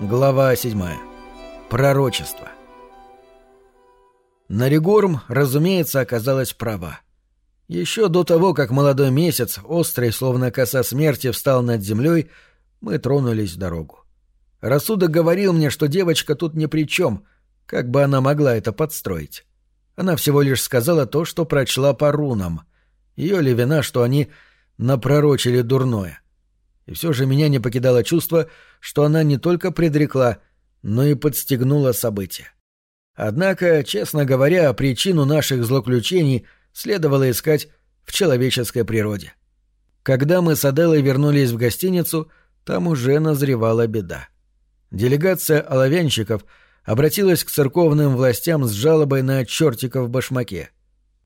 Глава 7. Пророчество. Наригорм, разумеется, оказалась права. Еще до того, как молодой месяц, острый, словно коса смерти, встал над землей, мы тронулись в дорогу. Рассудок говорил мне, что девочка тут ни при чем, как бы она могла это подстроить. Она всего лишь сказала то, что прочла по рунам. Ее ли вина, что они напророчили дурное — и все же меня не покидало чувство, что она не только предрекла, но и подстегнула события. Однако, честно говоря, причину наших злоключений следовало искать в человеческой природе. Когда мы с Аделой вернулись в гостиницу, там уже назревала беда. Делегация оловянщиков обратилась к церковным властям с жалобой на чертиков в башмаке.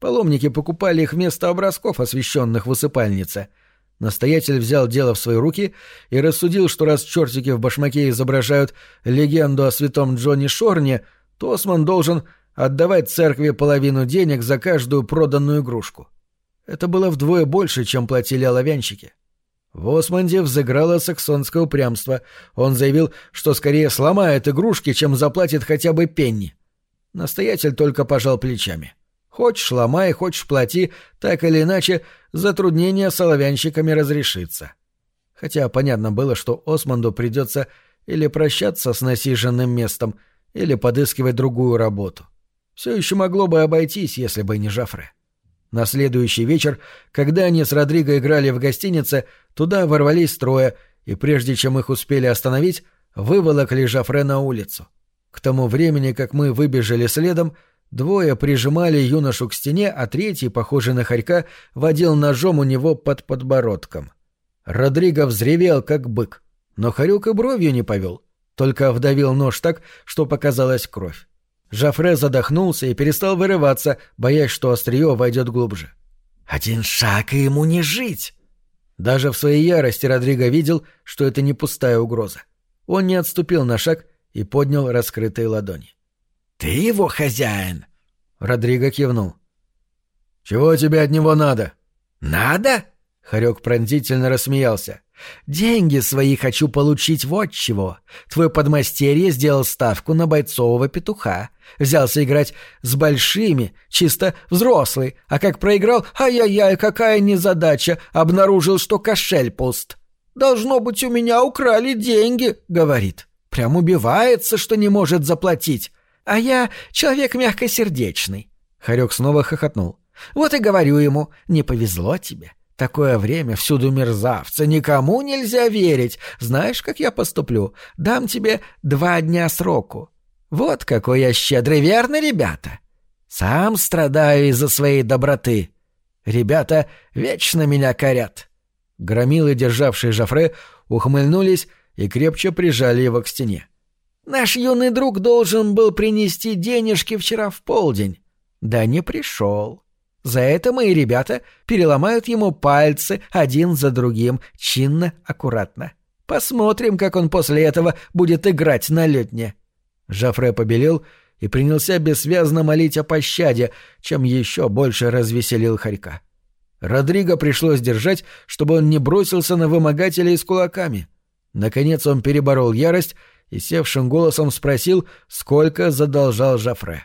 Паломники покупали их вместо образков, освященных в усыпальнице — Настоятель взял дело в свои руки и рассудил, что раз чертики в башмаке изображают легенду о святом Джонни Шорне, то Осман должен отдавать церкви половину денег за каждую проданную игрушку. Это было вдвое больше, чем платили оловянщики. В Османде взыграло саксонское упрямство. Он заявил, что скорее сломает игрушки, чем заплатит хотя бы пенни. Настоятель только пожал плечами. — Хочешь ломай, хочешь плати, так или иначе затруднение с оловянщиками разрешится. Хотя понятно было, что Османду придется или прощаться с насиженным местом, или подыскивать другую работу. Все еще могло бы обойтись, если бы не Жафре. На следующий вечер, когда они с Родриго играли в гостинице, туда ворвались трое, и прежде чем их успели остановить, выволокли Жафре на улицу. К тому времени, как мы выбежали следом, Двое прижимали юношу к стене, а третий, похожий на хорька, водил ножом у него под подбородком. Родриго взревел, как бык, но хорюк и бровью не повел, только вдавил нож так, что показалась кровь. Жафре задохнулся и перестал вырываться, боясь, что острие войдет глубже. «Один шаг, и ему не жить!» Даже в своей ярости Родриго видел, что это не пустая угроза. Он не отступил на шаг и поднял раскрытые ладони. «Ты его хозяин?» Родриго кивнул. «Чего тебе от него надо?» «Надо?» — Харек пронзительно рассмеялся. «Деньги свои хочу получить вот чего. Твой подмастерье сделал ставку на бойцового петуха. Взялся играть с большими, чисто взрослый, а как проиграл, ай-яй-яй, какая незадача, обнаружил, что кошель пуст. «Должно быть, у меня украли деньги», — говорит. Прям убивается, что не может заплатить. А я человек мягкосердечный. Харек снова хохотнул. Вот и говорю ему, не повезло тебе. Такое время всюду мерзавцы, никому нельзя верить. Знаешь, как я поступлю? Дам тебе два дня сроку. Вот какой я щедрый, верно, ребята? Сам страдаю из-за своей доброты. Ребята вечно меня корят. Громилы, державшие Жафре, ухмыльнулись и крепче прижали его к стене. Наш юный друг должен был принести денежки вчера в полдень. Да не пришел. За это мои ребята переломают ему пальцы один за другим, чинно, аккуратно. Посмотрим, как он после этого будет играть на летне. Жафре побелел и принялся бессвязно молить о пощаде, чем еще больше развеселил Харька. Родриго пришлось держать, чтобы он не бросился на вымогателей с кулаками. Наконец он переборол ярость и севшим голосом спросил, сколько задолжал Жафре.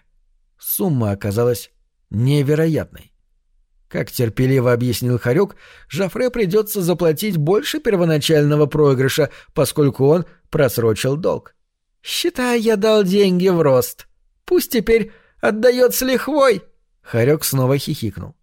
Сумма оказалась невероятной. Как терпеливо объяснил Харюк, Жафре придется заплатить больше первоначального проигрыша, поскольку он просрочил долг. «Считай, я дал деньги в рост. Пусть теперь отдает с лихвой!» Харек снова хихикнул.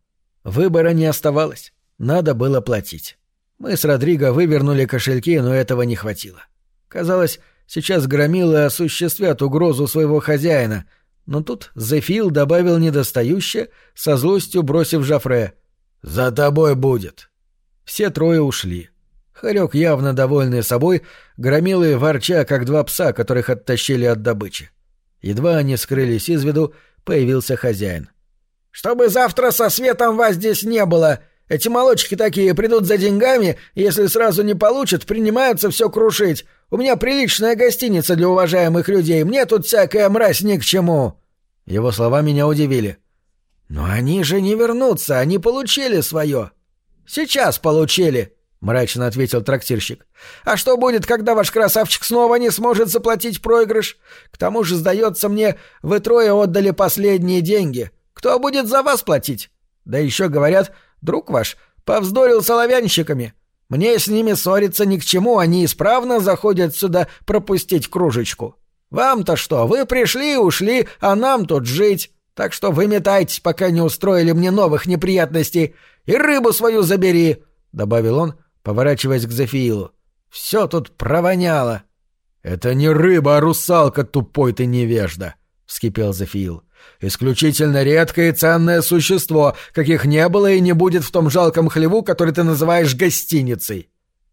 Выбора не оставалось. Надо было платить. Мы с Родриго вывернули кошельки, но этого не хватило. Казалось, Сейчас громилы осуществят угрозу своего хозяина, но тут Зефил добавил недостающее, со злостью бросив Жафре. «За тобой будет!» Все трое ушли. Харек, явно довольный собой, громилы ворча, как два пса, которых оттащили от добычи. Едва они скрылись из виду, появился хозяин. «Чтобы завтра со светом вас здесь не было!» Эти молочки такие придут за деньгами, если сразу не получат, принимаются все крушить. У меня приличная гостиница для уважаемых людей, мне тут всякая мразь ни к чему». Его слова меня удивили. «Но они же не вернутся, они получили свое». «Сейчас получили», — мрачно ответил трактирщик. «А что будет, когда ваш красавчик снова не сможет заплатить проигрыш? К тому же, сдается мне, вы трое отдали последние деньги. Кто будет за вас платить? Да еще говорят, друг ваш повздорил с оловянщиками. Мне с ними ссориться ни к чему, они исправно заходят сюда пропустить кружечку. Вам-то что, вы пришли, ушли, а нам тут жить. Так что выметайтесь, пока не устроили мне новых неприятностей. И рыбу свою забери», — добавил он, поворачиваясь к Зефиилу. «Все тут провоняло». «Это не рыба, а русалка, тупой ты невежда», — вскипел Зефиил. «Исключительно редкое и ценное существо, каких не было и не будет в том жалком хлеву, который ты называешь гостиницей».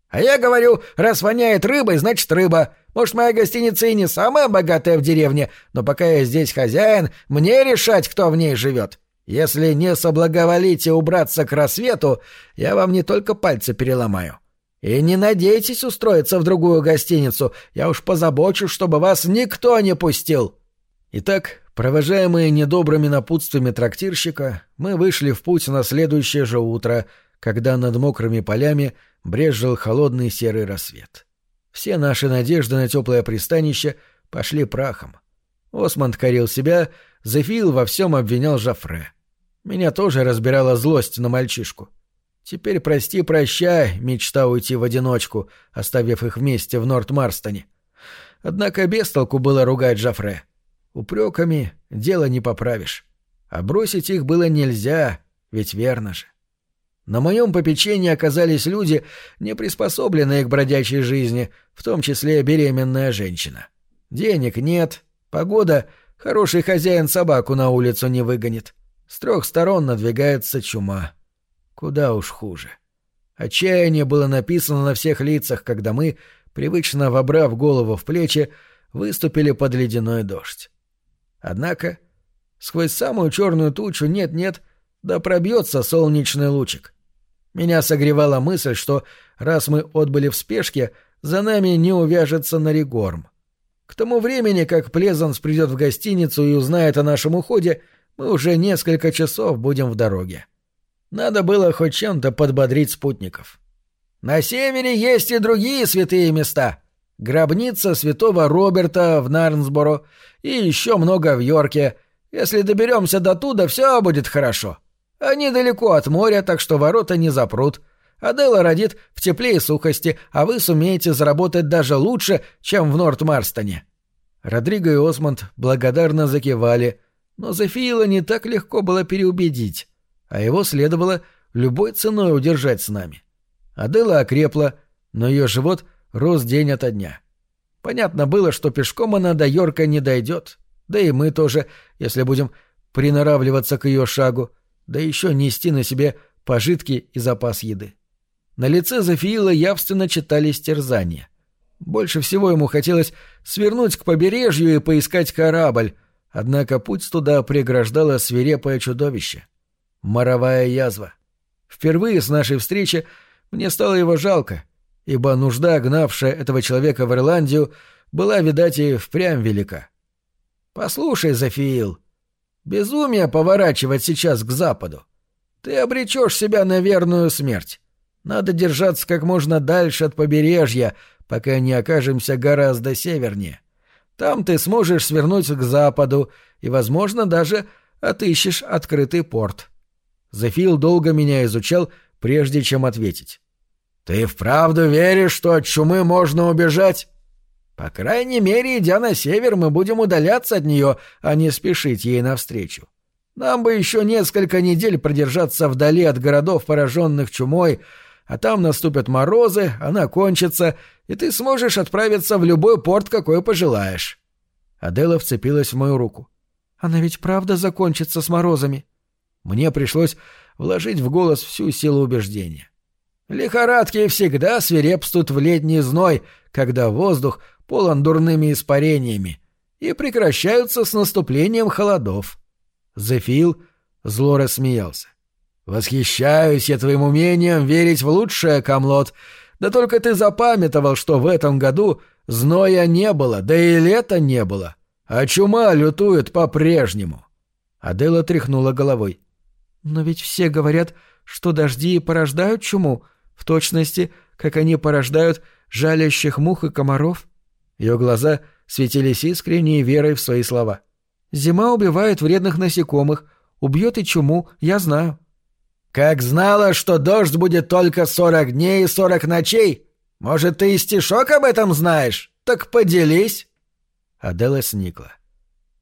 «А я говорю, раз воняет рыбой, значит рыба. Может, моя гостиница и не самая богатая в деревне, но пока я здесь хозяин, мне решать, кто в ней живет. Если не соблаговолите убраться к рассвету, я вам не только пальцы переломаю. И не надейтесь устроиться в другую гостиницу, я уж позабочусь, чтобы вас никто не пустил». Итак, провожаемые недобрыми напутствиями трактирщика, мы вышли в путь на следующее же утро, когда над мокрыми полями брезжил холодный серый рассвет. Все наши надежды на теплое пристанище пошли прахом. Осмонд корил себя, Зефил во всем обвинял Жафре. Меня тоже разбирала злость на мальчишку. Теперь прости-прощай, мечта уйти в одиночку, оставив их вместе в Норт-Марстоне. Однако без толку было ругать Жафре. Упреками дело не поправишь. А бросить их было нельзя, ведь верно же. На моем попечении оказались люди, не приспособленные к бродячей жизни, в том числе беременная женщина. Денег нет, погода, хороший хозяин собаку на улицу не выгонит. С трех сторон надвигается чума. Куда уж хуже. Отчаяние было написано на всех лицах, когда мы, привычно вобрав голову в плечи, выступили под ледяной дождь. Однако сквозь самую черную тучу нет-нет, да пробьется солнечный лучик. Меня согревала мысль, что раз мы отбыли в спешке, за нами не увяжется Наригорм. К тому времени, как Плезанс придет в гостиницу и узнает о нашем уходе, мы уже несколько часов будем в дороге. Надо было хоть чем-то подбодрить спутников. На севере есть и другие святые места. Гробница святого Роберта в Нарнсборо и еще много в Йорке. Если доберемся до туда, все будет хорошо. Они далеко от моря, так что ворота не запрут. Адела родит в тепле и сухости, а вы сумеете заработать даже лучше, чем в Норт-Марстоне». Родриго и Осмонд благодарно закивали, но Зефиила не так легко было переубедить, а его следовало любой ценой удержать с нами. Адела окрепла, но ее живот рос день ото дня. Понятно было, что пешком она до Йорка не дойдет, да и мы тоже, если будем приноравливаться к ее шагу — да еще нести на себе пожитки и запас еды. На лице Зафиила явственно читались терзания. Больше всего ему хотелось свернуть к побережью и поискать корабль, однако путь туда преграждало свирепое чудовище. Моровая язва. Впервые с нашей встречи мне стало его жалко, ибо нужда, гнавшая этого человека в Ирландию, была, видать, и впрямь велика. «Послушай, Зафиил», Безумие поворачивать сейчас к западу. Ты обречешь себя на верную смерть. Надо держаться как можно дальше от побережья, пока не окажемся гораздо севернее. Там ты сможешь свернуть к западу и, возможно, даже отыщешь открытый порт. Зефил долго меня изучал, прежде чем ответить. «Ты вправду веришь, что от чумы можно убежать?» По крайней мере, идя на север, мы будем удаляться от нее, а не спешить ей навстречу. Нам бы еще несколько недель продержаться вдали от городов, пораженных чумой, а там наступят морозы, она кончится, и ты сможешь отправиться в любой порт, какой пожелаешь. Адела вцепилась в мою руку. Она ведь правда закончится с морозами? Мне пришлось вложить в голос всю силу убеждения. Лихорадки всегда свирепствуют в летний зной, когда воздух полон дурными испарениями, и прекращаются с наступлением холодов. Зефил зло рассмеялся. «Восхищаюсь я твоим умением верить в лучшее, Камлот. Да только ты запамятовал, что в этом году зноя не было, да и лета не было, а чума лютует по-прежнему». Адела тряхнула головой. «Но ведь все говорят, что дожди порождают чуму, в точности, как они порождают жалящих мух и комаров. Ее глаза светились искренней верой в свои слова. Зима убивает вредных насекомых, убьет и чуму, я знаю. «Как знала, что дождь будет только сорок дней и сорок ночей? Может, ты и стишок об этом знаешь? Так поделись!» Адела сникла.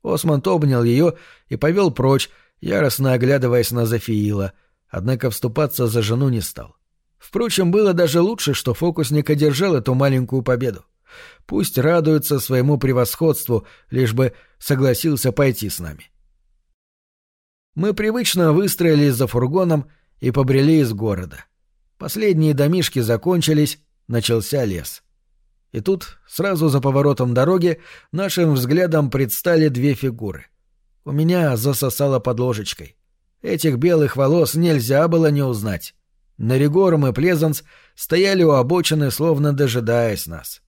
Осмонд обнял ее и повел прочь, яростно оглядываясь на Зафиила, однако вступаться за жену не стал. Впрочем, было даже лучше, что фокусник одержал эту маленькую победу. Пусть радуется своему превосходству, лишь бы согласился пойти с нами. Мы привычно выстроились за фургоном и побрели из города. Последние домишки закончились, начался лес. И тут, сразу за поворотом дороги, нашим взглядом предстали две фигуры. У меня засосало под ложечкой. Этих белых волос нельзя было не узнать. Наригорм и Плезанс стояли у обочины, словно дожидаясь нас.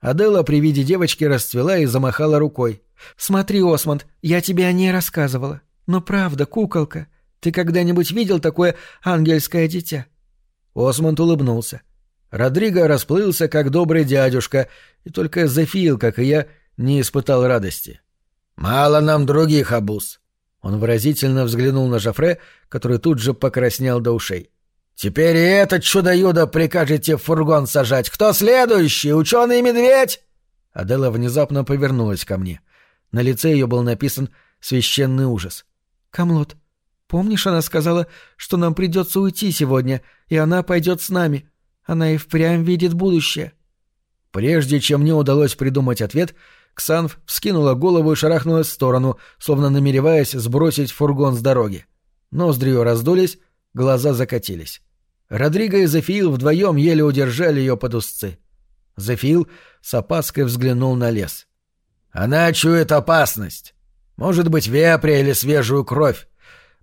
Адела при виде девочки расцвела и замахала рукой. «Смотри, Осмонд, я тебе о ней рассказывала. Но правда, куколка, ты когда-нибудь видел такое ангельское дитя?» Осмонд улыбнулся. Родриго расплылся, как добрый дядюшка, и только Зефил, как и я, не испытал радости. «Мало нам других обуз». Он выразительно взглянул на Жафре, который тут же покраснел до ушей. Теперь и этот чудо-юдо прикажете в фургон сажать. Кто следующий? Ученый-медведь?» Адела внезапно повернулась ко мне. На лице ее был написан священный ужас. «Камлот, помнишь, она сказала, что нам придется уйти сегодня, и она пойдет с нами. Она и впрямь видит будущее». Прежде чем мне удалось придумать ответ, Ксанф вскинула голову и шарахнулась в сторону, словно намереваясь сбросить фургон с дороги. Ноздри ее раздулись, глаза закатились. Родриго и Зефиил вдвоем еле удержали ее под узцы. Зефиил с опаской взглянул на лес. «Она чует опасность. Может быть, вепря или свежую кровь.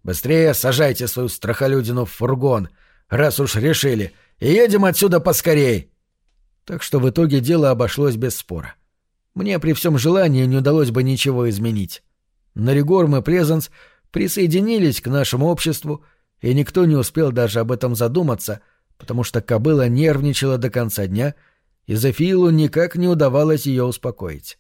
Быстрее сажайте свою страхолюдину в фургон, раз уж решили, и едем отсюда поскорей». Так что в итоге дело обошлось без спора. Мне при всем желании не удалось бы ничего изменить. Наригорм и Презенс присоединились к нашему обществу — и никто не успел даже об этом задуматься, потому что кобыла нервничала до конца дня, и Зефилу никак не удавалось ее успокоить.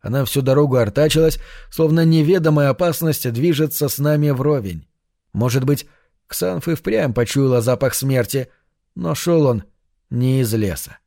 Она всю дорогу артачилась, словно неведомая опасность движется с нами вровень. Может быть, Ксанф и впрямь почуяла запах смерти, но шел он не из леса.